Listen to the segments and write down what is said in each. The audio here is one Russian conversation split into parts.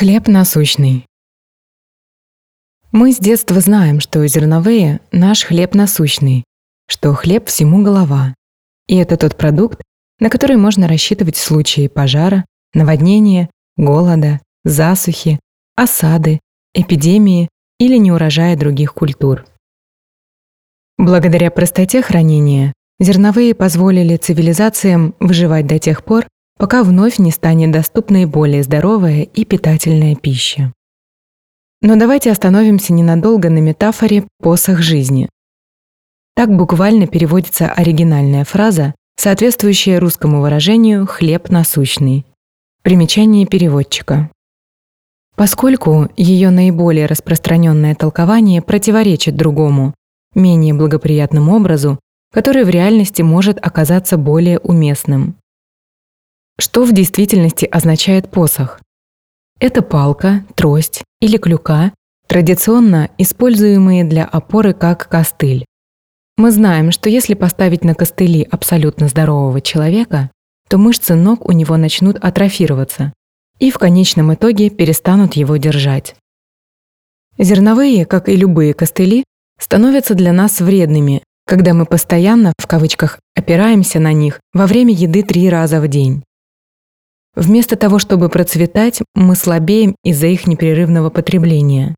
Хлеб насущный. Мы с детства знаем, что зерновые — наш хлеб насущный, что хлеб всему голова. И это тот продукт, на который можно рассчитывать в случае пожара, наводнения, голода, засухи, осады, эпидемии или неурожая других культур. Благодаря простоте хранения зерновые позволили цивилизациям выживать до тех пор, пока вновь не станет доступной более здоровая и питательная пища. Но давайте остановимся ненадолго на метафоре «посох жизни». Так буквально переводится оригинальная фраза, соответствующая русскому выражению «хлеб насущный». Примечание переводчика. Поскольку ее наиболее распространенное толкование противоречит другому, менее благоприятному образу, который в реальности может оказаться более уместным. Что в действительности означает посох? Это палка, трость или клюка, традиционно используемые для опоры как костыль. Мы знаем, что если поставить на костыли абсолютно здорового человека, то мышцы ног у него начнут атрофироваться и в конечном итоге перестанут его держать. Зерновые, как и любые костыли, становятся для нас вредными, когда мы постоянно, в кавычках, опираемся на них во время еды три раза в день. Вместо того, чтобы процветать, мы слабеем из-за их непрерывного потребления.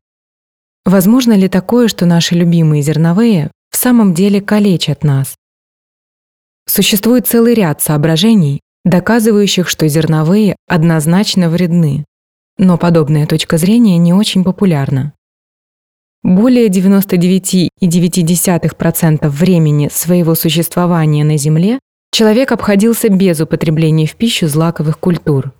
Возможно ли такое, что наши любимые зерновые в самом деле калечат нас? Существует целый ряд соображений, доказывающих, что зерновые однозначно вредны. Но подобная точка зрения не очень популярна. Более 99,9% времени своего существования на Земле Человек обходился без употребления в пищу злаковых культур.